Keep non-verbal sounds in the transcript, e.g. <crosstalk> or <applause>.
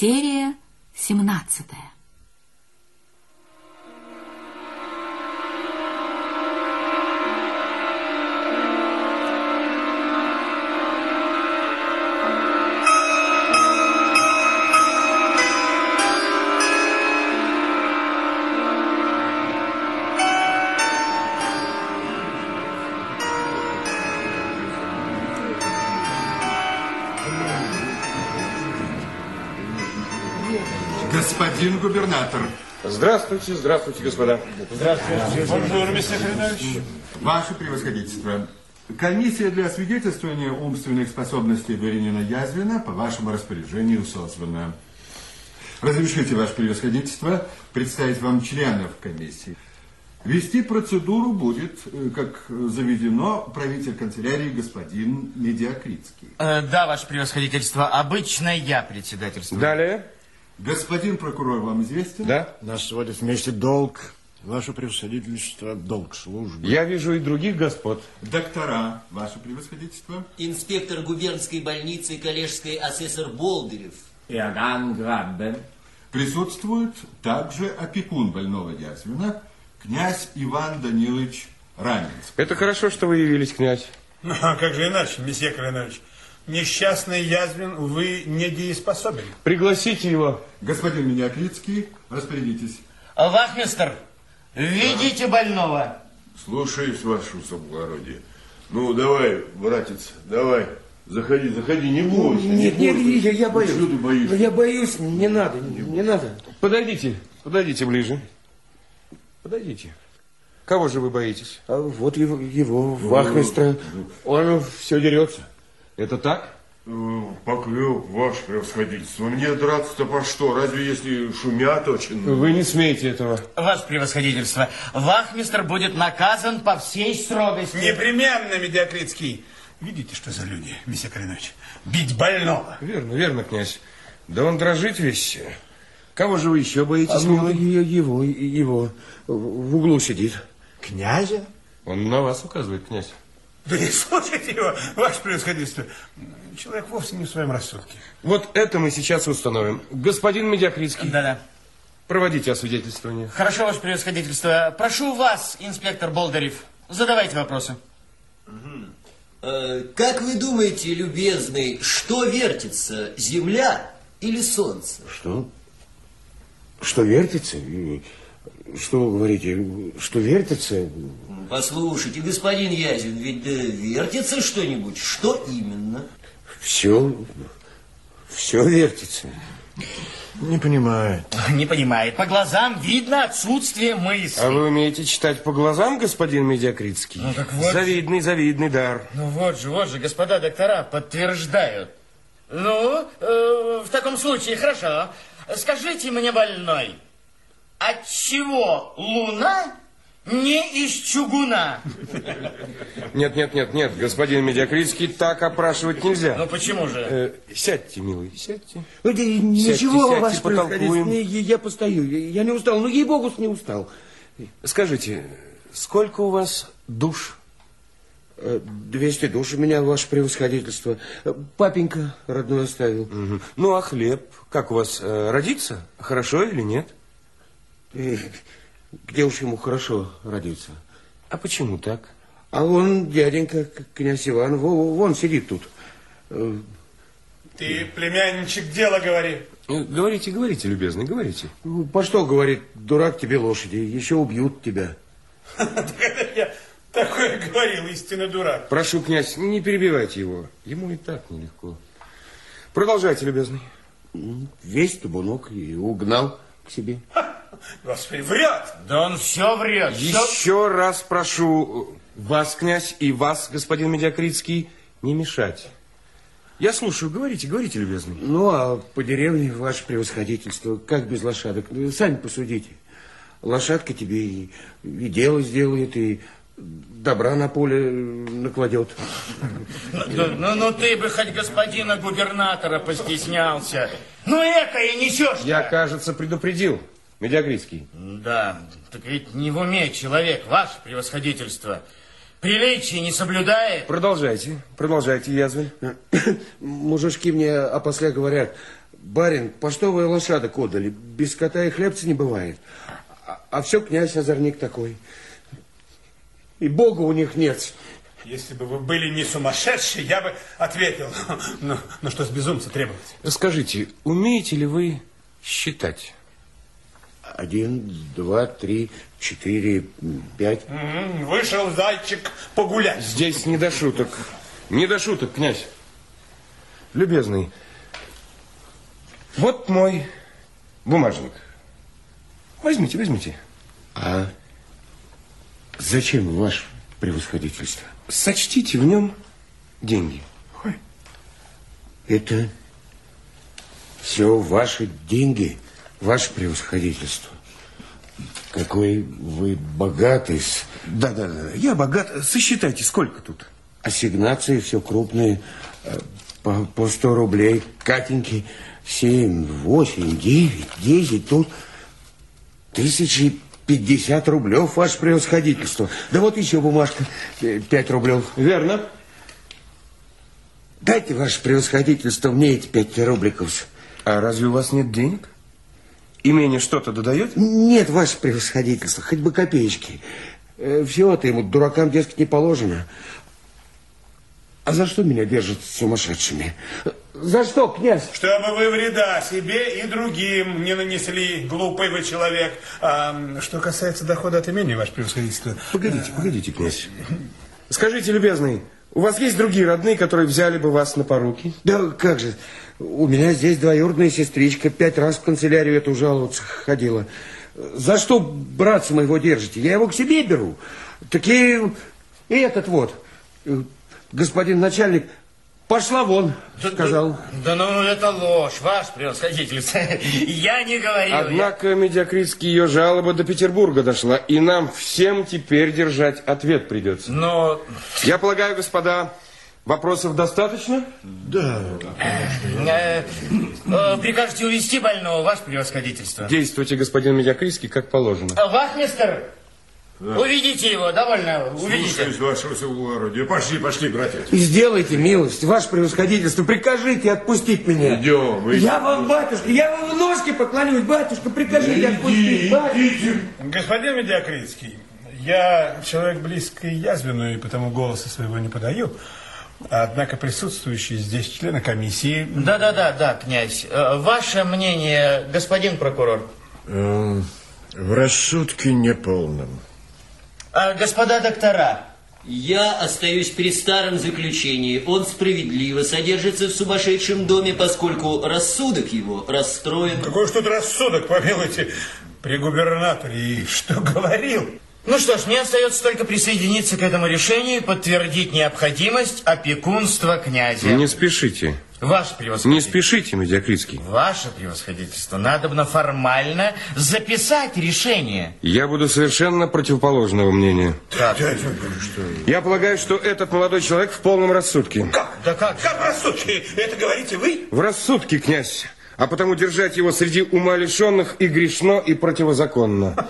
Серия семнадцатая. Господин губернатор. Здравствуйте, здравствуйте, господа. Здравствуйте. Bonjour, monsieur Хренович. Ваше превосходительство. Комиссия для освидетельствования умственных способностей дворянина Язвина по вашему распоряжению созвана. Разрешите, ваше превосходительство, представить вам членов комиссии. Вести процедуру будет, э, как заведено, правитель канцелярии господин Медиакритский. Э, да, ваше превосходительство, обычно я председательствую. Далее. Господин прокурор вам известен? Да. Нас сводит вместе долг. Ваше превосходительство, долг службы. Я вижу и других господ. Доктора, ваше превосходительство. Инспектор губернской больницы и коллежский асессор Болдырев. Иоганн Граббен. Присутствует также опекун больного Язвина, князь Иван Данилович Ранинский. Это хорошо, что вы явились, князь. Ну, <laughs> а как же иначе, месье Калинович? Несчастный Язвин, увы, недееспособен. Пригласите его. Господин Медиакритский, распорядитесь. Вахмистер, ведите больного. Слушаюсь, ваше соблагородие. Ну, давай, братец, давай. Заходи, заходи, не бойся. Нет, не нет, бойся. я, я боюсь. Чего ты боишься? Ну, я боюсь, не надо, не, не надо. Подойдите, подойдите ближе. Подойдите. Кого же вы боитесь? А вот его, его вахмистра, он все дерется. Это так? Э, Поклёв, ваше превосходительство. Мне драться-то по что? Разве если шумят очень? Вы не смеете этого. Ваше превосходительство, вахмистр будет наказан по всей строгости. Непременно, Медиакритский. Видите, что за люди, месье Калинович? Бить больного. Верно, верно, князь. Да он дрожит весь. Кого же вы еще боитесь, А, ну, милый? его, его, в углу сидит. Князя? Он на вас указывает, князь. Да не слушайте его, ваше превосходительство. Человек вовсе не в своем рассудке. Вот это мы сейчас установим. Господин Медиакритский, Да-да. проводите освидетельствование. Хорошо, ваше превосходительство. Прошу вас, инспектор Болдырев, задавайте вопросы. Э, как вы думаете, любезный, что вертится, земля или солнце? Что? Что вертится? Что вы говорите? Что вертится? Послушайте, господин Язин, ведь да вертится что-нибудь? Что именно? Все, все вертится. Не понимает. Не понимает. По глазам видно отсутствие мысли. А вы умеете читать по глазам, господин Медиакритский? Ну, так вот. Завидный, завидный дар. Ну вот же, вот же, господа доктора подтверждают. Ну, э, в таком случае, хорошо. Скажите мне, больной, от чего луна не из чугуна? Нет, нет, нет, нет, господин Медиакритский, так опрашивать нельзя. Ну почему же? Э, сядьте, милый, сядьте. Ну, да ничего, сядьте, ваше потолкуем. превосходительство, я, постою. Я, не устал, ну, ей-богу, не устал. Скажите, сколько у вас душ? Э, Двести душ у меня, ваше превосходительство. Э, Папенька родной оставил. Мгм. Ну, а хлеб, как у вас, э, родится? Хорошо или нет? Э, Где уж ему хорошо родиться? А почему так? А он, дяденька, князь Иван, во- вон сидит тут. Э, Ты, племянничек, дело говори. Э, Говорите, говорите, любезный, говорите. ну, По что, говорит, дурак тебе лошади, еще убьют тебя. <laughs> Так это я такое говорил, истинно дурак. Прошу, князь, не перебивайте его. Ему и так нелегко. Продолжайте, любезный. Весь табунок и угнал к себе. Господи, врет. Да он все врет. Еще раз прошу вас, князь, и вас, господин Медиакритский, не мешать. Я слушаю, говорите, говорите, любезный. Ну, а по деревне, ваше превосходительство, как без лошадок? Сами посудите. Лошадка тебе и, и дело сделает, и добра на поле накладет. Ну, ну, ну, ты бы хоть господина губернатора постеснялся. Ну, экое несешь Я, кажется, предупредил. Медиакритский. Да, так ведь не в уме человек, ваше превосходительство. Приличие не соблюдает. Продолжайте, продолжайте, Язвин. <coughs> Мужички мне опосля говорят, барин, поштовые лошадок отдали. Без кота и хлебца не бывает. А, а все князь озорник такой. И бога у них нет. Если бы вы были не сумасшедшие, я бы ответил. <laughs> Ну, ну что с безумца требовать? Скажите, умеете ли вы считать? Один, два, три, четыре, пять. Вышел зайчик погулять. Здесь не до шуток. Не до шуток, князь. Любезный, вот мой бумажник. Возьмите, возьмите. А зачем ваше превосходительство? Сочтите в нем деньги. Это все ваши деньги, ваше превосходительство. Какой вы богатый. Да, да, да. Я богат. Сосчитайте, сколько тут? Ассигнации все крупные. э, По, по 100 рублей. Катеньки. Семь, восемь, девять, десять. Тут тысячи пятьдесят рублев, ваше превосходительство. Да вот еще бумажка. э, Пять рублев. Верно. Дайте, ваше превосходительство, мне эти пять рубликов. А разве у вас нет денег? Имение что-то додает? Нет, ваше превосходительство, хоть бы копеечки. Все это ему, дуракам, дескать, не положено. А за что меня держат сумасшедшими? За что, князь? Чтобы вы вреда себе и другим не нанесли, глупый вы человек. А, что касается дохода от имени, ваше превосходительство. Погодите, погодите, князь. Скажите, любезный, у вас есть другие родные, которые взяли бы вас на поруки? Да как же, у меня здесь двоюродная сестричка пять раз в канцелярию эту жаловаться ходила. За что братца моего держите? Я его к себе беру. Такие, и этот вот, э, господин начальник, пошла вон, сказал. Да ну, это ложь, ваше превосходительство. <laughs> Я не говорил. я- Однако, Медиакритский, ее жалоба до Петербурга дошла, и нам всем теперь держать ответ придется. Но Я полагаю, господа, вопросов достаточно? э, э, прикажете увезти больного, ваше превосходительство. Действуйте, господин Медиакритский, как положено. А, Вахмистер, уведите его, довольно, уведите. Слушаюсь, ваше высокоблагородие. Пошли, пошли, братья. И сделайте милость, ваше превосходительство, прикажите отпустить меня. Идем, идем. Я вам, батюшка, я вам в ножки поклонюсь, батюшка, прикажите отпустить. батюшка. Господин Медиакритский, я человек близкий язвенную, и потому голоса своего не подаю. Однако присутствующие здесь члены комиссии... Да-да-да, да, князь. Э, Ваше мнение, господин прокурор? Э, В рассудке неполном. А, господа доктора, Я остаюсь при старом заключении. Он справедливо содержится в сумасшедшем доме, поскольку рассудок его расстроен. Какой уж тут рассудок, помилуйте, при губернаторе, и что говорил? Ну что ж, мне остается только присоединиться к этому решению и подтвердить необходимость опекунства князя. Не спешите. Ваше Не превосходительство. спешите, Медиакритский. Ваше превосходительство, надобно формально записать решение. Я буду совершенно противоположного мнения. Как? Я полагаю, что этот молодой человек в полном рассудке. Да как? Как рассудки? Это говорите вы? В рассудке, князь. А потому держать его среди ума лишенных и грешно, и противозаконно.